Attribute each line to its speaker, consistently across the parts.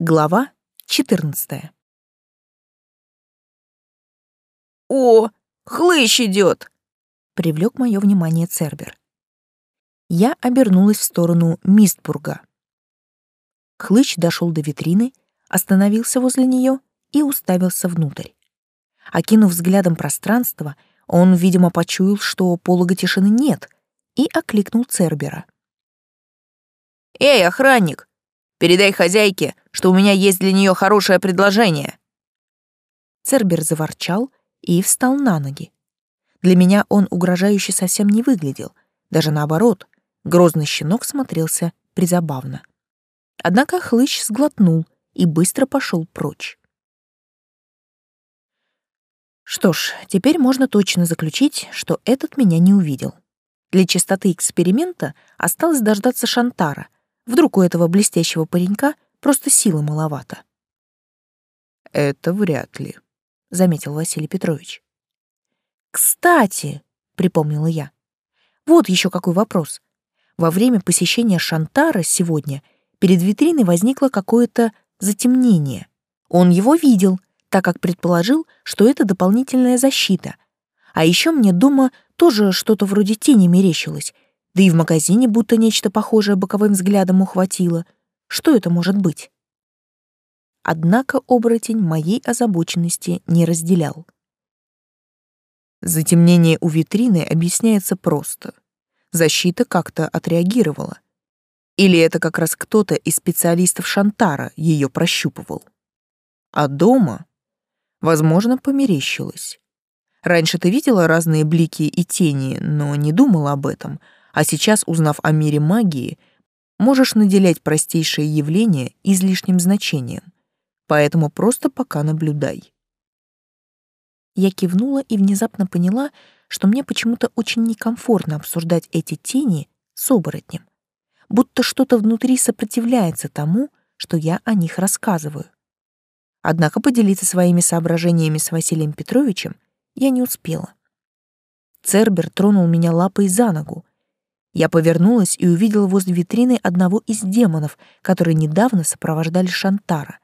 Speaker 1: Глава 14.
Speaker 2: «О, хлыщ идет!»
Speaker 1: — привлек мое внимание Цербер. Я обернулась в сторону Мистбурга. Хлыщ дошел до витрины, остановился возле нее и уставился внутрь. Окинув взглядом пространство, он, видимо, почуял, что полога тишины нет, и окликнул Цербера.
Speaker 2: «Эй, охранник, Передай хозяйке, что у меня есть для нее хорошее предложение».
Speaker 1: Цербер заворчал и встал на ноги. Для меня он угрожающе совсем не выглядел, даже наоборот, грозный щенок смотрелся призабавно. Однако хлыщ сглотнул и быстро пошел прочь. Что ж, теперь можно точно заключить, что этот меня не увидел. Для чистоты эксперимента осталось дождаться Шантара — Вдруг у этого блестящего паренька просто силы маловато.
Speaker 3: «Это вряд ли», — заметил Василий Петрович.
Speaker 1: «Кстати», — припомнила я, — «вот еще какой вопрос. Во время посещения Шантара сегодня перед витриной возникло какое-то затемнение. Он его видел, так как предположил, что это дополнительная защита. А еще мне дома тоже что-то вроде тени мерещилось, да и в магазине будто нечто похожее боковым взглядом ухватило. Что это может быть? Однако оборотень моей озабоченности не разделял.
Speaker 3: Затемнение у витрины объясняется просто. Защита как-то отреагировала. Или это как раз кто-то из специалистов Шантара ее прощупывал. А дома, возможно, померещилось. Раньше ты видела разные блики и тени, но не думала об этом — а сейчас, узнав о мире магии, можешь наделять простейшие явления излишним значением. Поэтому просто пока наблюдай.
Speaker 1: Я кивнула и внезапно поняла, что мне почему-то очень некомфортно обсуждать эти тени с оборотнем. Будто что-то внутри сопротивляется тому, что я о них рассказываю. Однако поделиться своими соображениями с Василием Петровичем я не успела. Цербер тронул меня лапой за ногу, я повернулась и увидела возле витрины одного из демонов, которые недавно сопровождали Шантара.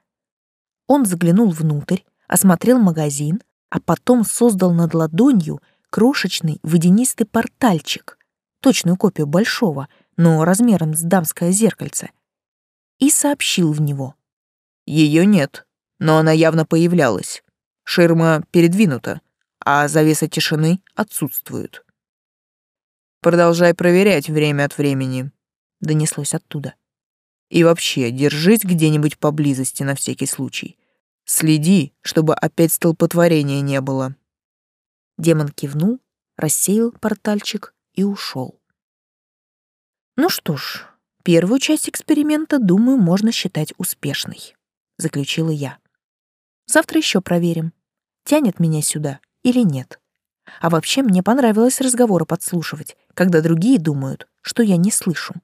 Speaker 1: Он заглянул внутрь, осмотрел магазин, а потом создал над ладонью крошечный водянистый портальчик, точную копию большого, но размером с дамское зеркальце, и сообщил в него.
Speaker 3: Ее нет, но она явно появлялась. Ширма передвинута, а завеса тишины отсутствует. Продолжай проверять время от времени», — донеслось оттуда. «И вообще, держись где-нибудь поблизости на всякий случай. Следи, чтобы опять столпотворения не было».
Speaker 1: Демон кивнул, рассеял портальчик и ушел. «Ну что ж, первую часть эксперимента, думаю, можно считать успешной», — заключила я. «Завтра еще проверим, тянет меня сюда или нет». А вообще мне понравилось разговоры подслушивать, когда другие думают, что я не слышу.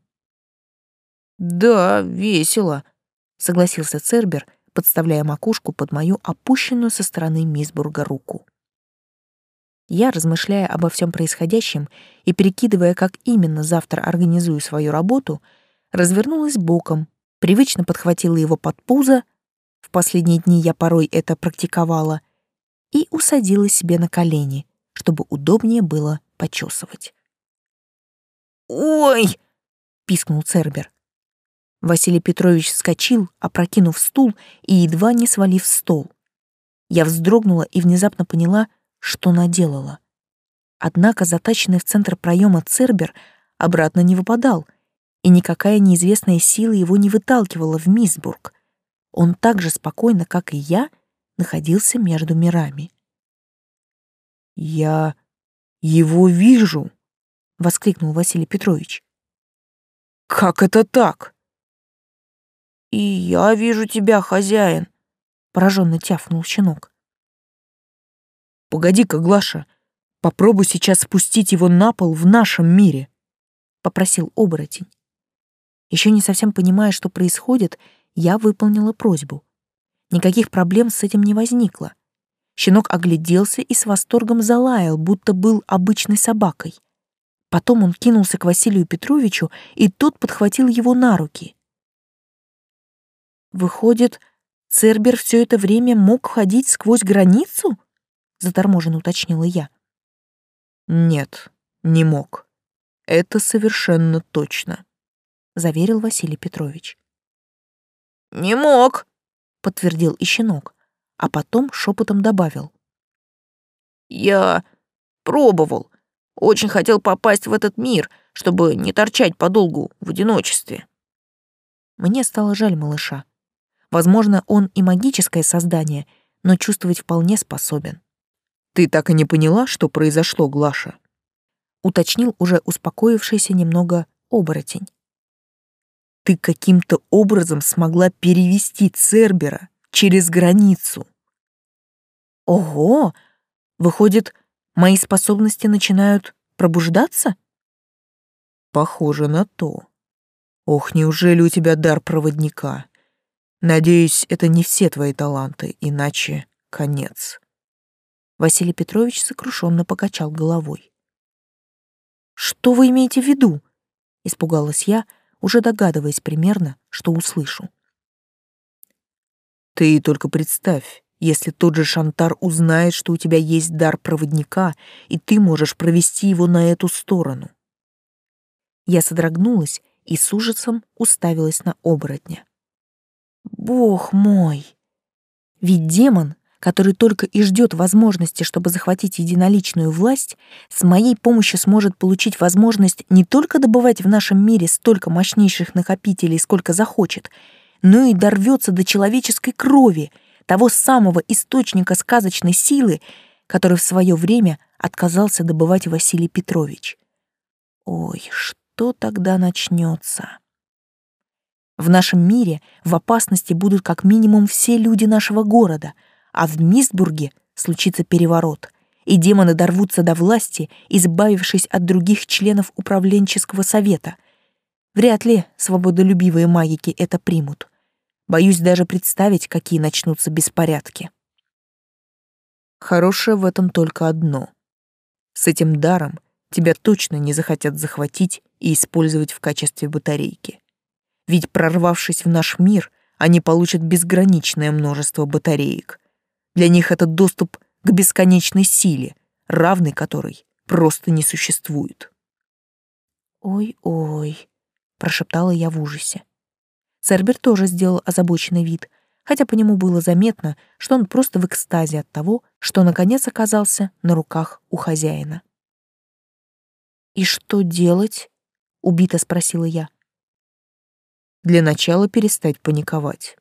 Speaker 2: «Да, весело», —
Speaker 1: согласился Цербер, подставляя макушку под мою опущенную со стороны Мисбурга руку. Я, размышляя обо всем происходящем и перекидывая, как именно завтра организую свою работу, развернулась боком, привычно подхватила его под пузо, в последние дни я порой это практиковала, и усадила себе на колени, чтобы удобнее было почесывать.
Speaker 2: «Ой!» — пискнул Цербер.
Speaker 1: Василий Петрович вскочил, опрокинув стул и едва не свалив стол. Я вздрогнула и внезапно поняла, что наделала. Однако затаченный в центр проема Цербер обратно не выпадал, и никакая неизвестная сила его не выталкивала в Мисбург. Он так же спокойно, как и я, находился между мирами.
Speaker 3: «Я его вижу!» — воскликнул Василий Петрович. «Как это так?»
Speaker 2: «И я вижу тебя, хозяин!» — пораженно тяфнул щенок.
Speaker 3: «Погоди-ка, Глаша, попробуй сейчас спустить его на пол в нашем мире», — попросил оборотень.
Speaker 1: Еще не совсем понимая, что происходит, я выполнила просьбу. Никаких проблем с этим не возникло. Щенок огляделся и с восторгом залаял, будто был обычной собакой. Потом он кинулся к Василию Петровичу, и тот подхватил его на руки. Выходит, Цербер все это время мог ходить сквозь границу? Заторможенно уточнила я.
Speaker 3: Нет, не мог. Это совершенно точно,
Speaker 1: заверил Василий Петрович.
Speaker 2: Не мог,
Speaker 1: подтвердил и щенок, а потом шепотом добавил.
Speaker 2: Я пробовал. Очень хотел попасть в этот мир, чтобы не торчать подолгу в одиночестве.
Speaker 1: Мне стало жаль малыша. Возможно, он и магическое создание, но чувствовать вполне способен.
Speaker 3: «Ты так и не поняла, что произошло, Глаша?»
Speaker 1: Уточнил уже успокоившийся немного оборотень.
Speaker 3: «Ты каким-то образом смогла перевести Цербера через границу».
Speaker 1: «Ого! Выходит, мои способности начинают пробуждаться?»
Speaker 3: «Похоже на то. Ох, неужели у тебя дар проводника?» Надеюсь, это не все твои таланты, иначе конец.
Speaker 1: Василий Петрович сокрушенно покачал головой. Что вы имеете в виду? Испугалась я, уже догадываясь примерно, что услышу.
Speaker 3: Ты только представь, если тот же Шантар узнает, что у тебя есть дар проводника, и ты можешь провести его на эту сторону.
Speaker 1: Я содрогнулась и с ужасом уставилась на оборотня. Бог мой! Ведь демон, который только и ждет возможности, чтобы захватить единоличную власть, с моей помощью сможет получить возможность не только добывать в нашем мире столько мощнейших накопителей, сколько захочет, но и дорвется до человеческой крови, того самого источника сказочной силы, который в свое время отказался добывать Василий Петрович. Ой, что тогда начнется? В нашем мире в опасности будут как минимум все люди нашего города, а в Мистбурге случится переворот, и демоны дорвутся до власти, избавившись от других членов управленческого совета. Вряд ли свободолюбивые магики это примут. Боюсь даже представить, какие начнутся беспорядки.
Speaker 3: Хорошее в этом только одно. С этим даром тебя точно не захотят захватить и использовать в качестве батарейки. Ведь прорвавшись в наш мир, они получат безграничное множество батареек. Для них это доступ к бесконечной силе, равной которой просто не существует.
Speaker 1: «Ой-ой», — прошептала я в ужасе. Цербер тоже сделал озабоченный вид, хотя по нему было заметно, что он просто в экстазе от того, что наконец оказался на руках у хозяина. «И что делать?» — убито спросила я.
Speaker 3: Для начала перестать паниковать.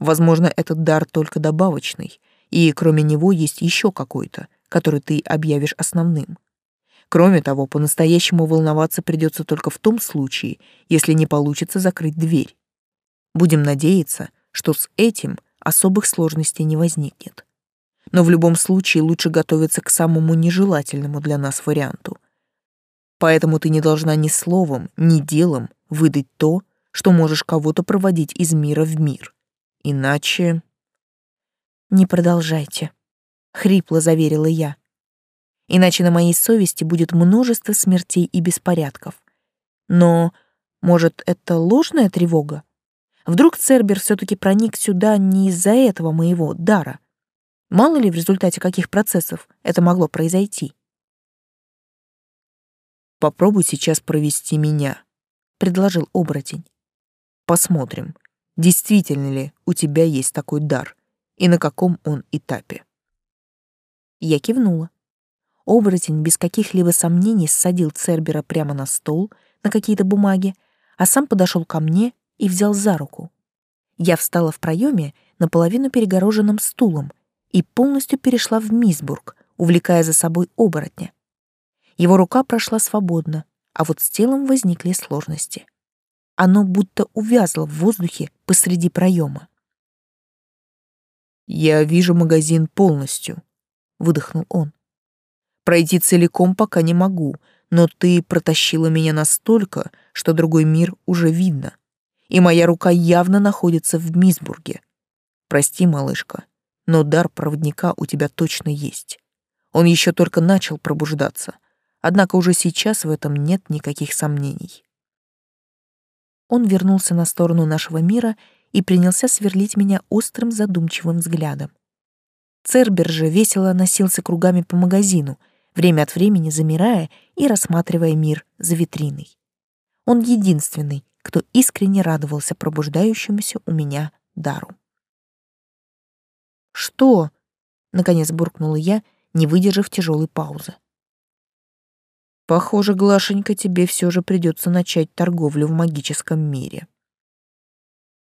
Speaker 3: Возможно, этот дар только добавочный, и кроме него есть еще какой-то, который ты объявишь основным. Кроме того, по-настоящему волноваться придется только в том случае, если не получится закрыть дверь. Будем надеяться, что с этим особых сложностей не возникнет. Но в любом случае лучше готовиться к самому нежелательному для нас варианту. Поэтому ты не должна ни словом, ни делом выдать то, что можешь кого-то проводить из мира в мир. Иначе...
Speaker 1: «Не продолжайте», — хрипло заверила я. «Иначе на моей совести будет множество смертей и беспорядков. Но, может, это ложная тревога? Вдруг Цербер все таки проник сюда не из-за этого моего дара? Мало ли в результате каких процессов это могло произойти?»
Speaker 3: «Попробуй сейчас провести меня», — предложил оборотень. Посмотрим, действительно ли у тебя есть такой дар и на каком он этапе.
Speaker 1: Я кивнула. Оборотень без каких-либо сомнений ссадил Цербера прямо на стол, на какие-то бумаги, а сам подошел ко мне и взял за руку. Я встала в проеме наполовину перегороженным стулом и полностью перешла в Мисбург, увлекая за собой оборотня. Его рука прошла свободно, а вот с телом возникли сложности. Оно будто увязло в воздухе посреди проема.
Speaker 3: «Я вижу магазин полностью», — выдохнул он. «Пройти целиком пока не могу, но ты протащила меня настолько, что другой мир уже видно, и моя рука явно находится в Мисбурге. Прости, малышка, но дар проводника у тебя точно есть. Он еще только начал пробуждаться, однако уже сейчас в этом нет никаких сомнений».
Speaker 1: Он вернулся на сторону нашего мира и принялся сверлить меня острым задумчивым взглядом. Цербер же весело носился кругами по магазину, время от времени замирая и рассматривая мир за витриной. Он единственный, кто искренне радовался пробуждающемуся у меня дару. «Что?» — наконец буркнула я, не выдержав тяжелой паузы. «Похоже, Глашенька, тебе все же придется начать торговлю в магическом мире».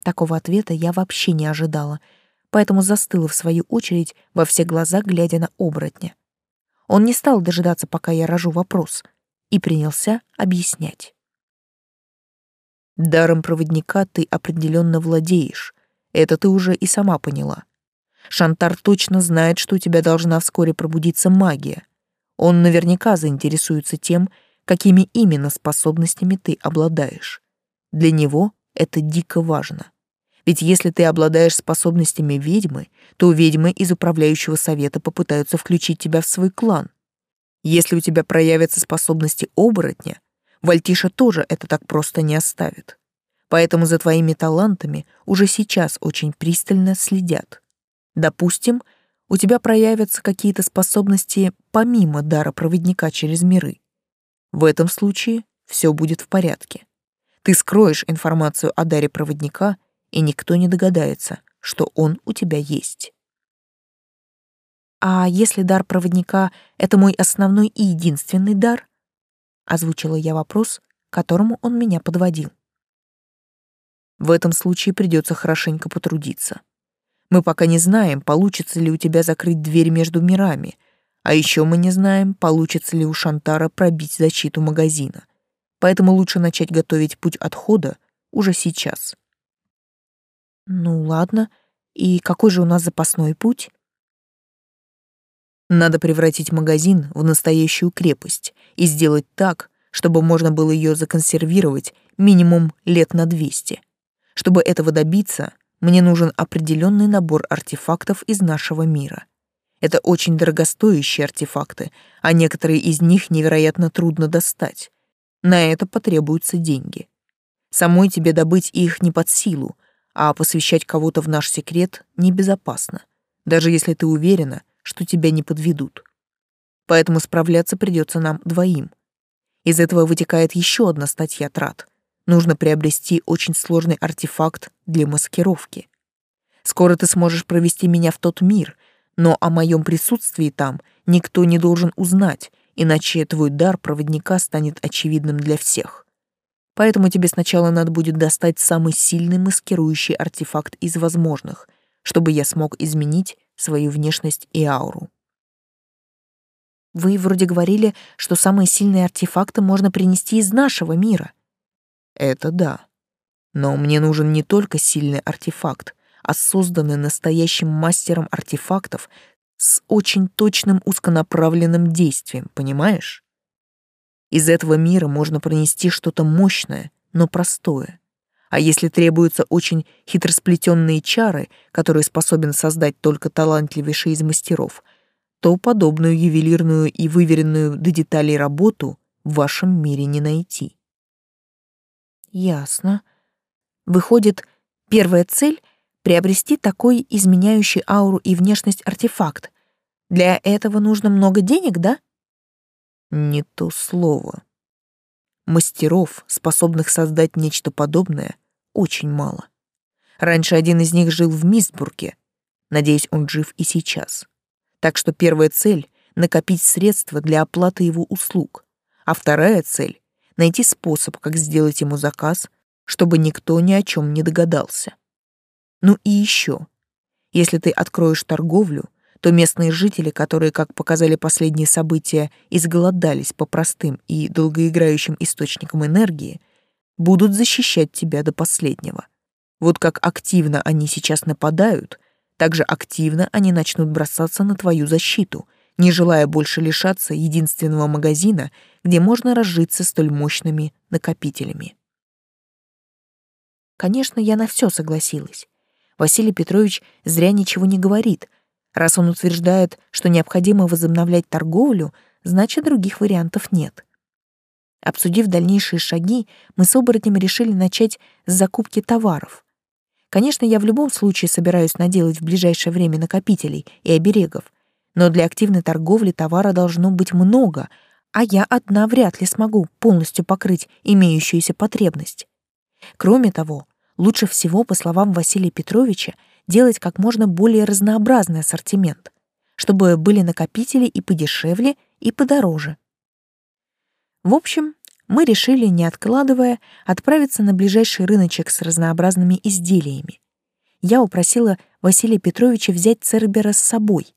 Speaker 1: Такого ответа я вообще не ожидала, поэтому застыла в свою очередь во все глаза, глядя на оборотня. Он не стал дожидаться, пока я рожу вопрос, и принялся объяснять. Даром проводника ты определенно владеешь. Это ты уже и сама поняла. Шантар точно знает, что у тебя должна вскоре пробудиться магия. Он наверняка заинтересуется тем, какими именно способностями ты обладаешь. Для него это дико важно. Ведь если ты обладаешь способностями ведьмы, то ведьмы из управляющего совета попытаются включить тебя в свой клан. Если у тебя проявятся способности оборотня, Вальтиша тоже это так просто не оставит. Поэтому за твоими талантами уже сейчас очень пристально следят. Допустим, у тебя проявятся какие-то способности помимо дара проводника через миры. В этом случае все будет в порядке. Ты скроешь информацию о даре проводника, и никто не догадается, что он у тебя есть. А если дар проводника — это мой основной и единственный дар, озвучила я вопрос, к которому он меня подводил. В этом случае придется хорошенько потрудиться. Мы пока не знаем, получится ли у тебя закрыть дверь между мирами, а еще мы не знаем, получится ли у Шантара пробить защиту магазина. Поэтому лучше начать готовить путь отхода уже сейчас. Ну ладно, и какой же у нас запасной путь? Надо превратить магазин в настоящую крепость и сделать так, чтобы можно было ее законсервировать минимум лет на 200. Чтобы этого добиться, мне нужен определенный набор артефактов из нашего мира. Это очень дорогостоящие артефакты, а некоторые из них невероятно трудно достать. На это потребуются деньги. Самой тебе добыть их не под силу, а посвящать кого-то в наш секрет небезопасно, даже если ты уверена, что тебя не подведут. Поэтому справляться придется нам двоим. Из этого вытекает еще одна статья трат. Нужно приобрести очень сложный артефакт для маскировки. Скоро ты сможешь провести меня в тот мир, но о моем присутствии там никто не должен узнать, иначе твой дар проводника станет очевидным для всех. Поэтому тебе сначала надо будет достать самый сильный маскирующий артефакт из возможных, чтобы я смог изменить свою внешность и ауру. Вы вроде говорили, что самые сильные артефакты можно принести из нашего мира. Это да. Но мне нужен не только сильный артефакт, а созданный настоящим мастером артефактов с очень точным узконаправленным действием, понимаешь? Из этого мира можно пронести что-то мощное, но простое. А если требуются очень хитросплетенные чары, которые способен создать только талантливейший из мастеров, то подобную ювелирную и выверенную до деталей работу в вашем мире не найти. Ясно. Выходит, первая цель — приобрести такой изменяющий ауру и внешность артефакт. Для этого нужно много денег, да? Не то слово. Мастеров, способных создать нечто подобное, очень мало. Раньше один из них жил в Мисбурге. Надеюсь, он жив и сейчас. Так что первая цель — накопить средства для оплаты его услуг, а вторая цель — найти способ, как сделать ему заказ, чтобы никто ни о чем не догадался. Ну и еще. Если ты откроешь торговлю, то местные жители, которые, как показали последние события, изголодались по простым и долгоиграющим источникам энергии, будут защищать тебя до последнего. Вот как активно они сейчас нападают, так же активно они начнут бросаться на твою защиту, не желая больше лишаться единственного магазина, где можно разжиться столь мощными накопителями. Конечно, я на все согласилась. Василий Петрович зря ничего не говорит — Раз он утверждает, что необходимо возобновлять торговлю, значит, других вариантов нет. Обсудив дальнейшие шаги, мы с оборотнем решили начать с закупки товаров. Конечно, я в любом случае собираюсь наделать в ближайшее время накопителей и оберегов, но для активной торговли товара должно быть много, а я одна вряд ли смогу полностью покрыть имеющуюся потребность. Кроме того, лучше всего, по словам Василия Петровича, делать как можно более разнообразный ассортимент, чтобы были накопители и подешевле, и подороже. В общем, мы решили, не откладывая, отправиться на ближайший рыночек с разнообразными изделиями. Я упросила Василия Петровича взять Цербера с собой.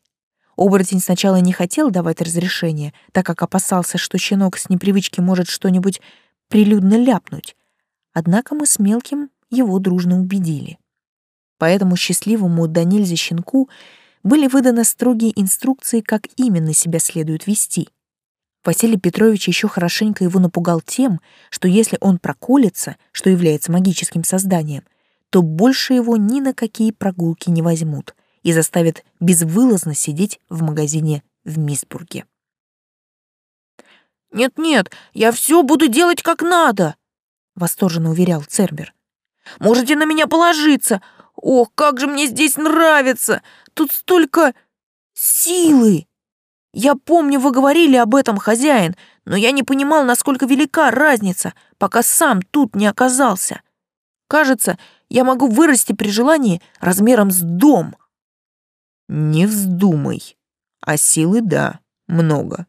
Speaker 1: Оборотень сначала не хотел давать разрешение, так как опасался, что щенок с непривычки может что-нибудь прилюдно ляпнуть. Однако мы с мелким его дружно убедили. Поэтому счастливому до нельзя щенку были выданы строгие инструкции, как именно себя следует вести — Василий Петрович еще хорошенько его напугал тем, что если он проколется, что является магическим созданием, то больше его ни на какие прогулки не возьмут и заставят безвылазно сидеть в магазине в Мисбурге.
Speaker 2: «Нет-нет, я все буду делать как надо», — восторженно уверял Цербер. «Можете на меня положиться. Ох, как же мне здесь нравится! Тут столько силы!» Я помню, вы говорили об этом, хозяин, но я не понимал, насколько велика разница, пока сам тут не оказался. Кажется, я могу вырасти при желании размером с дом.
Speaker 3: Не вздумай. А силы, да, много.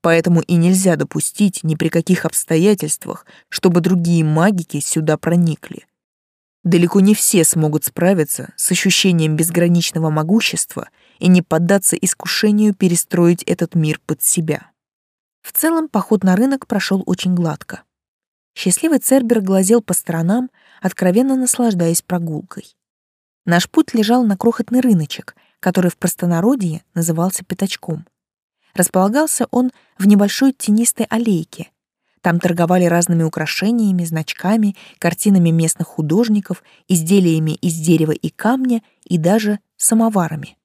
Speaker 3: Поэтому и нельзя допустить ни при каких обстоятельствах, чтобы другие магики сюда проникли. Далеко не все смогут справиться с ощущением безграничного могущества и не поддаться искушению перестроить этот мир под себя.
Speaker 1: В целом поход на рынок прошел очень гладко. Счастливый Цербер глазел по сторонам, откровенно наслаждаясь прогулкой. Наш путь лежал на крохотный рыночек, который в простонародье назывался пятачком. Располагался он в небольшой тенистой аллейке, там торговали разными украшениями, значками, картинами местных художников, изделиями из дерева и камня и даже самоварами.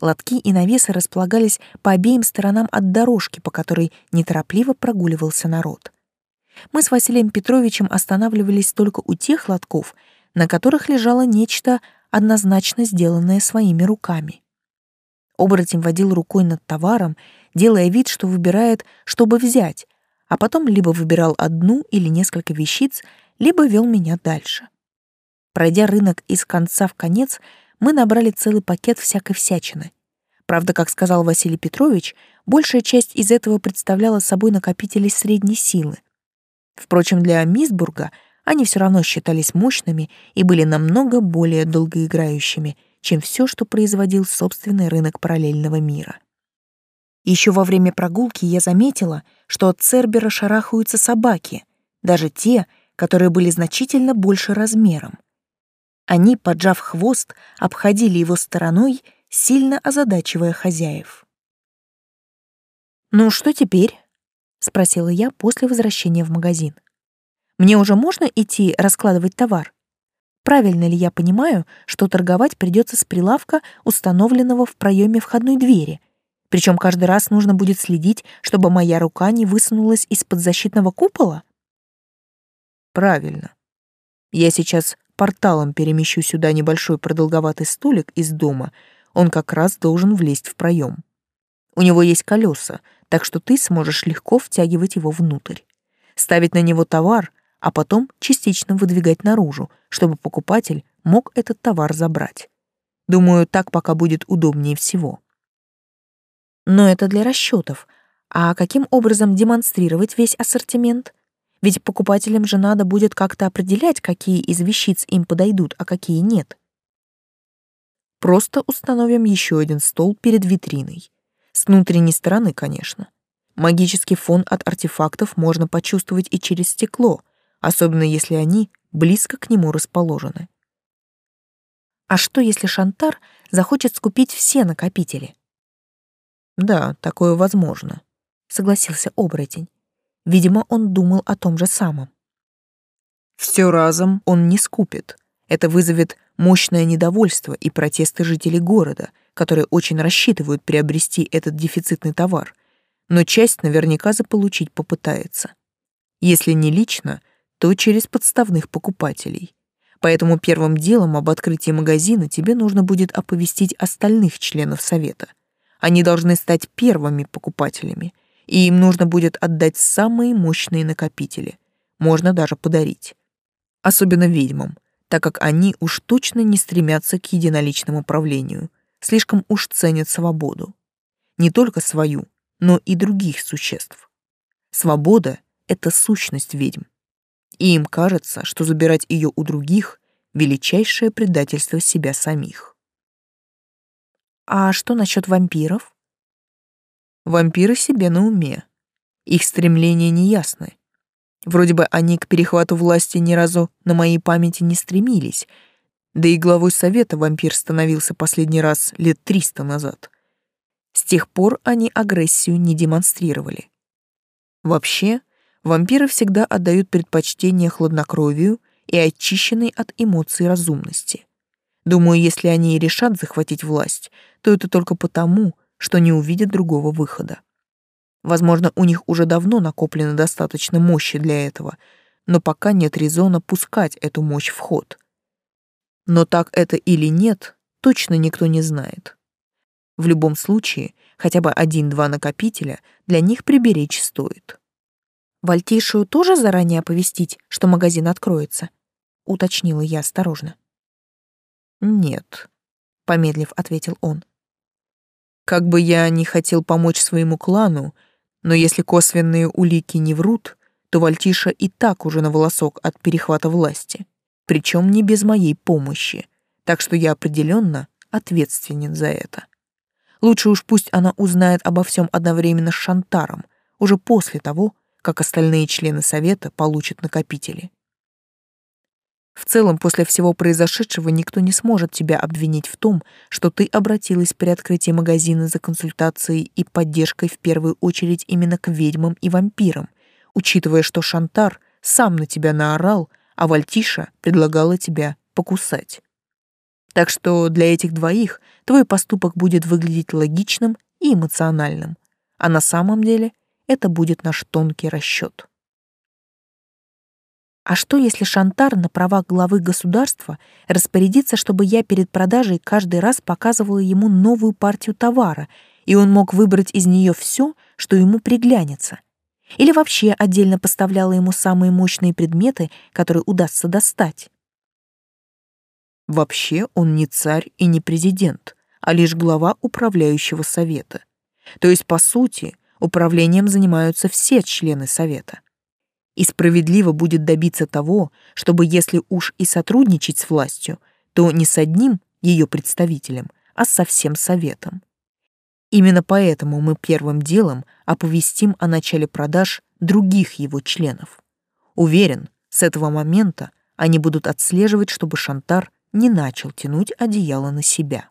Speaker 1: Лотки и навесы располагались по обеим сторонам от дорожки, по которой неторопливо прогуливался народ. Мы с Василием Петровичем останавливались только у тех лотков, на которых лежало нечто однозначно сделанное своими руками. Оборотень водил рукой над товаром, делая вид, что выбирает, чтобы взять, а потом либо выбирал одну или несколько вещиц, либо вел меня дальше. Пройдя рынок из конца в конец, мы набрали целый пакет всякой всячины. Правда, как сказал Василий Петрович, большая часть из этого представляла собой накопители средней силы. Впрочем, для Мисбурга они все равно считались мощными и были намного более долгоиграющими, чем все, что производил собственный рынок параллельного мира. Еще во время прогулки я заметила, что от Цербера шарахаются собаки, даже те, которые были значительно больше размером. Они, поджав хвост, обходили его стороной, сильно озадачивая хозяев. «Ну что теперь?» — спросила я после возвращения в магазин. «Мне уже можно идти раскладывать товар? Правильно ли я понимаю, что торговать придется с прилавка, установленного в проеме входной двери, причем каждый раз нужно будет следить, чтобы моя рука не высунулась из-под защитного купола?
Speaker 3: Правильно. Я сейчас порталом перемещу сюда небольшой продолговатый столик из дома. Он как раз должен влезть в проем. У него есть колеса, так что ты сможешь легко втягивать его внутрь. Ставить на него товар, а потом частично выдвигать наружу, чтобы покупатель мог этот товар забрать. Думаю, так пока будет удобнее всего.
Speaker 1: Но это для расчетов. А каким образом демонстрировать весь ассортимент? Ведь покупателям же надо будет как-то определять, какие из вещиц им подойдут, а какие нет.
Speaker 3: Просто установим еще один стол перед витриной. С внутренней стороны, конечно. Магический фон от артефактов можно почувствовать и через стекло, особенно если они близко к нему расположены.
Speaker 1: А что, если Шантар захочет скупить все накопители?
Speaker 3: Да, такое возможно,
Speaker 1: согласился оборотень. Видимо, он думал о том же самом.
Speaker 3: Все разом он не скупит. Это вызовет мощное недовольство и протесты жителей города, которые очень рассчитывают приобрести этот дефицитный товар, но часть наверняка заполучить попытается. Если не лично, то через подставных покупателей. Поэтому первым делом об открытии магазина тебе нужно будет оповестить остальных членов совета. Они должны стать первыми покупателями, и им нужно будет отдать самые мощные накопители. Можно даже подарить. Особенно ведьмам, так как они уж точно не стремятся к единоличному правлению, слишком уж ценят свободу. Не только свою, но и других существ. Свобода — это сущность ведьм и им кажется, что забирать ее у других — величайшее предательство себя самих.
Speaker 1: А что насчет вампиров?
Speaker 3: Вампиры себе на уме. Их стремления неясны. Вроде бы они к перехвату власти ни разу на моей памяти не стремились, да и главой совета вампир становился последний раз лет триста назад. С тех пор они агрессию не демонстрировали. Вообще, вампиры всегда отдают предпочтение хладнокровию и очищенной от эмоций разумности. Думаю, если они решат захватить власть, то это только потому, что не увидят другого выхода. Возможно, у них уже давно накоплено достаточно мощи для этого, но пока нет резона пускать эту мощь в ход. Но так это или нет, точно никто не знает. В любом случае, хотя бы один-два накопителя для них приберечь стоит.
Speaker 1: Вальтишию тоже заранее оповестить, что магазин откроется? Уточнила я осторожно.
Speaker 3: Нет, помедлив ответил он. Как бы я ни хотел помочь своему клану, но если косвенные улики не врут, то Вальтиша и так уже на волосок от перехвата власти, причем не без моей помощи, так что я определенно ответственен за это. Лучше уж пусть она узнает обо всем одновременно с Шантаром, уже после того, как остальные члены совета получат накопители. В целом, после всего произошедшего никто не сможет тебя обвинить в том, что ты обратилась при открытии магазина за консультацией и поддержкой в первую очередь именно к ведьмам и вампирам, учитывая, что Шантар сам на тебя наорал, а Вальтиша предлагала тебя покусать. Так что для этих двоих твой поступок будет выглядеть логичным и эмоциональным, а на самом деле это будет наш тонкий расчет.
Speaker 1: А что, если Шантар на правах главы государства распорядится, чтобы я перед продажей каждый раз показывала ему новую партию товара, и он мог выбрать из нее все, что ему приглянется? Или вообще отдельно поставляла ему самые мощные предметы, которые удастся достать?
Speaker 3: Вообще он не царь и не президент, а лишь глава управляющего совета. То есть, по сути, Управлением занимаются все члены совета. И справедливо будет добиться того, чтобы если уж и сотрудничать с властью, то не с одним ее представителем, а со всем советом. Именно поэтому мы первым делом оповестим о начале продаж других его членов. Уверен, с этого момента они будут отслеживать, чтобы Шантар не начал тянуть одеяло на себя.